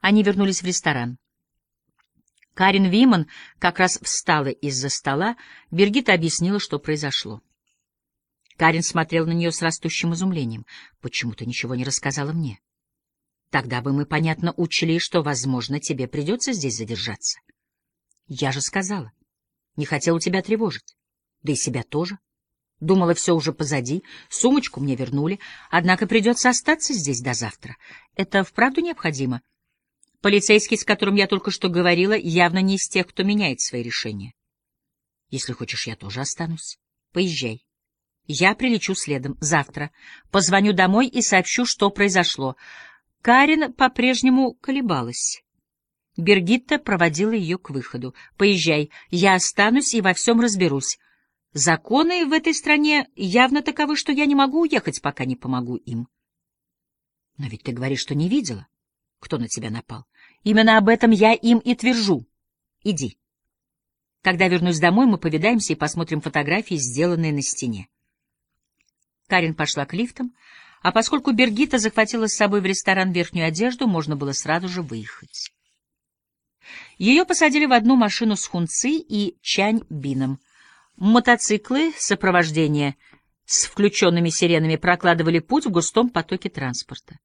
Они вернулись в ресторан. Карин Виман как раз встала из-за стола, Бергита объяснила, что произошло. Карин смотрел на нее с растущим изумлением. «Почему ты ничего не рассказала мне? Тогда бы мы, понятно, учили, что, возможно, тебе придется здесь задержаться. Я же сказала. Не хотела тебя тревожить. Да и себя тоже. Думала, все уже позади, сумочку мне вернули, однако придется остаться здесь до завтра. Это вправду необходимо?» Полицейский, с которым я только что говорила, явно не из тех, кто меняет свои решения. Если хочешь, я тоже останусь. Поезжай. Я прилечу следом. Завтра. Позвоню домой и сообщу, что произошло. Карин по-прежнему колебалась. Бергитта проводила ее к выходу. «Поезжай, я останусь и во всем разберусь. Законы в этой стране явно таковы, что я не могу уехать, пока не помогу им». «Но ведь ты говоришь, что не видела, кто на тебя напал. Именно об этом я им и твержу. Иди. Когда вернусь домой, мы повидаемся и посмотрим фотографии, сделанные на стене. Карин пошла к лифтам, а поскольку Бергита захватила с собой в ресторан верхнюю одежду, можно было сразу же выехать. Ее посадили в одну машину с Хунци и Чань Бином. Мотоциклы сопровождения с включенными сиренами прокладывали путь в густом потоке транспорта.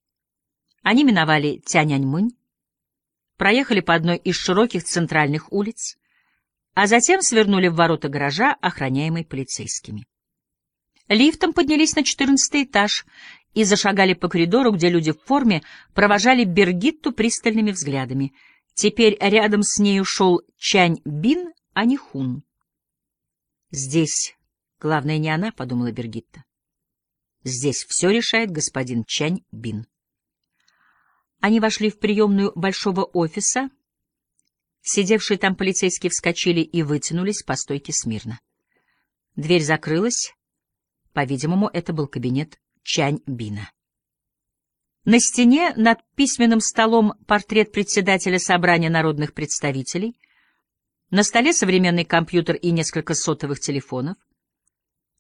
Они миновали Тяньаньмынь, проехали по одной из широких центральных улиц, а затем свернули в ворота гаража, охраняемый полицейскими. Лифтом поднялись на четырнадцатый этаж и зашагали по коридору, где люди в форме провожали Бергитту пристальными взглядами. Теперь рядом с ней ушел Чань Бин, а не Хун. «Здесь главное не она», — подумала Бергитта. «Здесь все решает господин Чань Бин». Они вошли в приемную большого офиса. Сидевшие там полицейские вскочили и вытянулись по стойке смирно. Дверь закрылась. По-видимому, это был кабинет Чань Бина. На стене над письменным столом портрет председателя собрания народных представителей. На столе современный компьютер и несколько сотовых телефонов.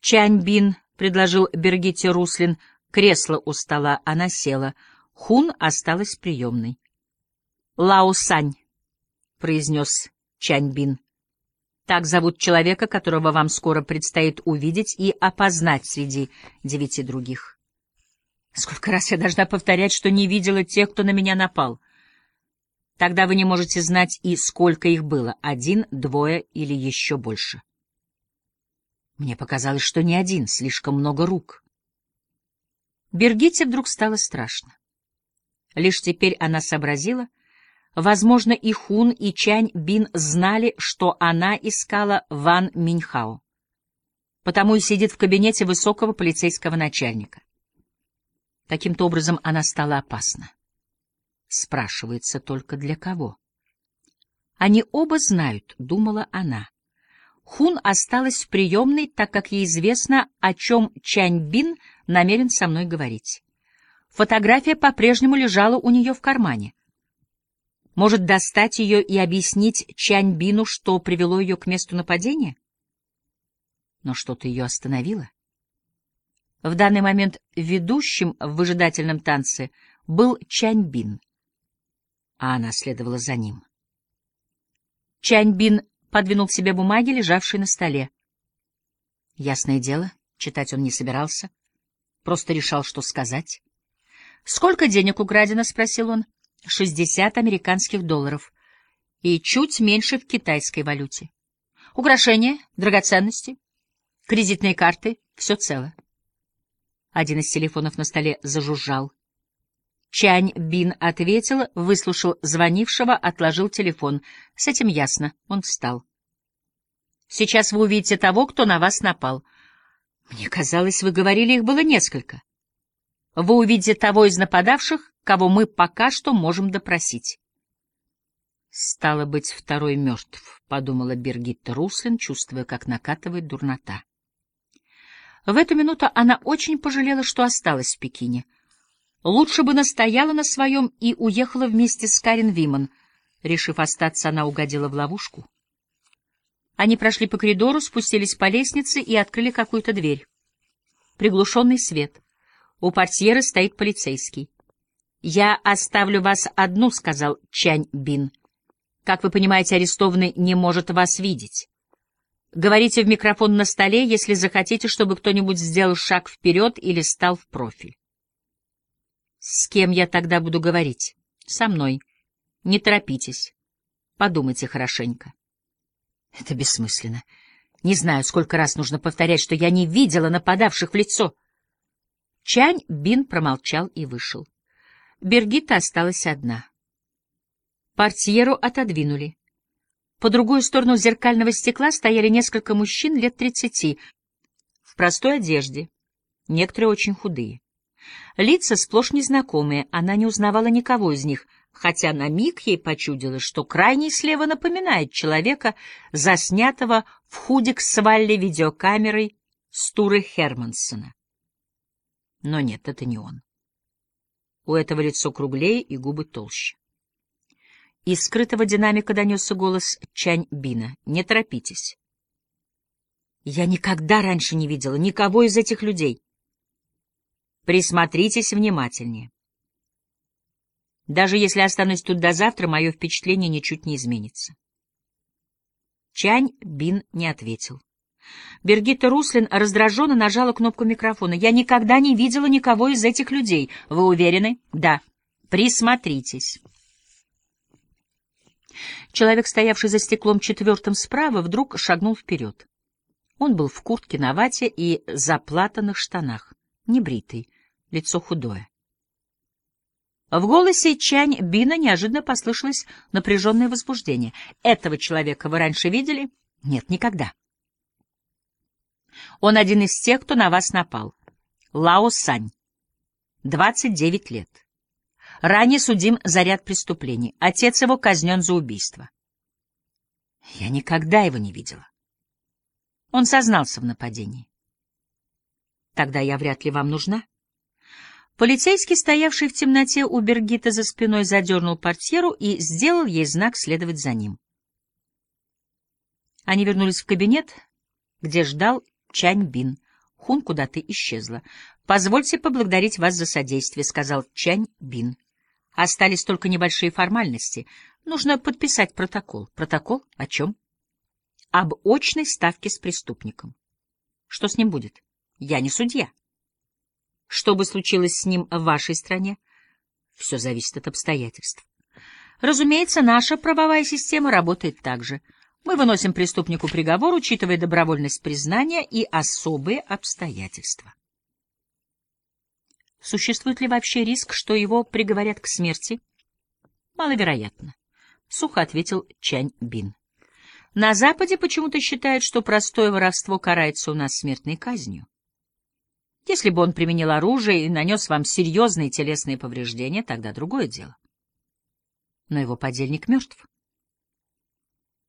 Чань Бин предложил Бергите Руслин кресло у стола, она села — Хун осталась приемной. «Лао Сань», — произнес Чаньбин. «Так зовут человека, которого вам скоро предстоит увидеть и опознать среди девяти других». «Сколько раз я должна повторять, что не видела тех, кто на меня напал?» Тогда вы не можете знать и сколько их было, один, двое или еще больше. Мне показалось, что не один, слишком много рук. Бергите вдруг стало страшно. Лишь теперь она сообразила, возможно, и Хун, и Чань Бин знали, что она искала Ван Минхао. Потому и сидит в кабинете высокого полицейского начальника. Таким-то образом она стала опасна. Спрашивается только для кого. Они оба знают, думала она. Хун осталась в приемной, так как ей известно, о чем Чань Бин намерен со мной говорить. Фотография по-прежнему лежала у нее в кармане. Может, достать ее и объяснить Чаньбину, что привело ее к месту нападения? Но что-то ее остановило. В данный момент ведущим в выжидательном танце был Чаньбин, а она следовала за ним. Чаньбин подвинул к себе бумаги, лежавшие на столе. Ясное дело, читать он не собирался, просто решал, что сказать. «Сколько денег украдено?» — спросил он. «Шестьдесят американских долларов. И чуть меньше в китайской валюте. Украшения, драгоценности, кредитные карты — все цело». Один из телефонов на столе зажужжал. Чань Бин ответил, выслушал звонившего, отложил телефон. С этим ясно. Он встал. «Сейчас вы увидите того, кто на вас напал. Мне казалось, вы говорили, их было несколько» вы увидите того из нападавших, кого мы пока что можем допросить. «Стало быть, второй мертв», — подумала Бергитта Руслин, чувствуя, как накатывает дурнота. В эту минуту она очень пожалела, что осталась в Пекине. Лучше бы настояла на своем и уехала вместе с Карен Виман. Решив остаться, она угодила в ловушку. Они прошли по коридору, спустились по лестнице и открыли какую-то дверь. Приглушенный свет. У портьеры стоит полицейский. «Я оставлю вас одну», — сказал Чань Бин. «Как вы понимаете, арестованный не может вас видеть. Говорите в микрофон на столе, если захотите, чтобы кто-нибудь сделал шаг вперед или стал в профиль». «С кем я тогда буду говорить?» «Со мной. Не торопитесь. Подумайте хорошенько». «Это бессмысленно. Не знаю, сколько раз нужно повторять, что я не видела нападавших в лицо». Чань Бин промолчал и вышел. Бергита осталась одна. Портьеру отодвинули. По другую сторону зеркального стекла стояли несколько мужчин лет тридцати, в простой одежде, некоторые очень худые. Лица сплошь незнакомые, она не узнавала никого из них, хотя на миг ей почудилось, что крайний слева напоминает человека, заснятого в худик с Валли видеокамерой Стуры Хермансона. Но нет, это не он. У этого лицо круглее и губы толще. Из скрытого динамика донесся голос Чань Бина. «Не торопитесь». «Я никогда раньше не видела никого из этих людей». «Присмотритесь внимательнее». Даже если останусь тут до завтра, мое впечатление ничуть не изменится. Чань Бин не ответил. Бергита Руслин раздраженно нажала кнопку микрофона. «Я никогда не видела никого из этих людей. Вы уверены?» «Да. Присмотритесь». Человек, стоявший за стеклом четвертым справа, вдруг шагнул вперед. Он был в куртке на вате и заплатанных штанах, небритый, лицо худое. В голосе Чань Бина неожиданно послышалось напряженное возбуждение. «Этого человека вы раньше видели?» «Нет, никогда». Он один из тех, кто на вас напал. Лао Сань. 29 лет. Ранее судим за ряд преступлений. Отец его казнен за убийство. Я никогда его не видела. Он сознался в нападении. Тогда я вряд ли вам нужна. Полицейский, стоявший в темноте у Бергита за спиной, задернул портьеру и сделал ей знак следовать за ним. Они вернулись в кабинет, где ждал Чань-Бин. Хун куда-то исчезла. «Позвольте поблагодарить вас за содействие», — сказал Чань-Бин. «Остались только небольшие формальности. Нужно подписать протокол». «Протокол? О чем?» «Об очной ставке с преступником». «Что с ним будет?» «Я не судья». «Что бы случилось с ним в вашей стране?» «Все зависит от обстоятельств». «Разумеется, наша правовая система работает так же». Мы выносим преступнику приговор, учитывая добровольность признания и особые обстоятельства. Существует ли вообще риск, что его приговорят к смерти? Маловероятно, — сухо ответил Чань Бин. На Западе почему-то считают, что простое воровство карается у нас смертной казнью. Если бы он применил оружие и нанес вам серьезные телесные повреждения, тогда другое дело. Но его подельник мертв.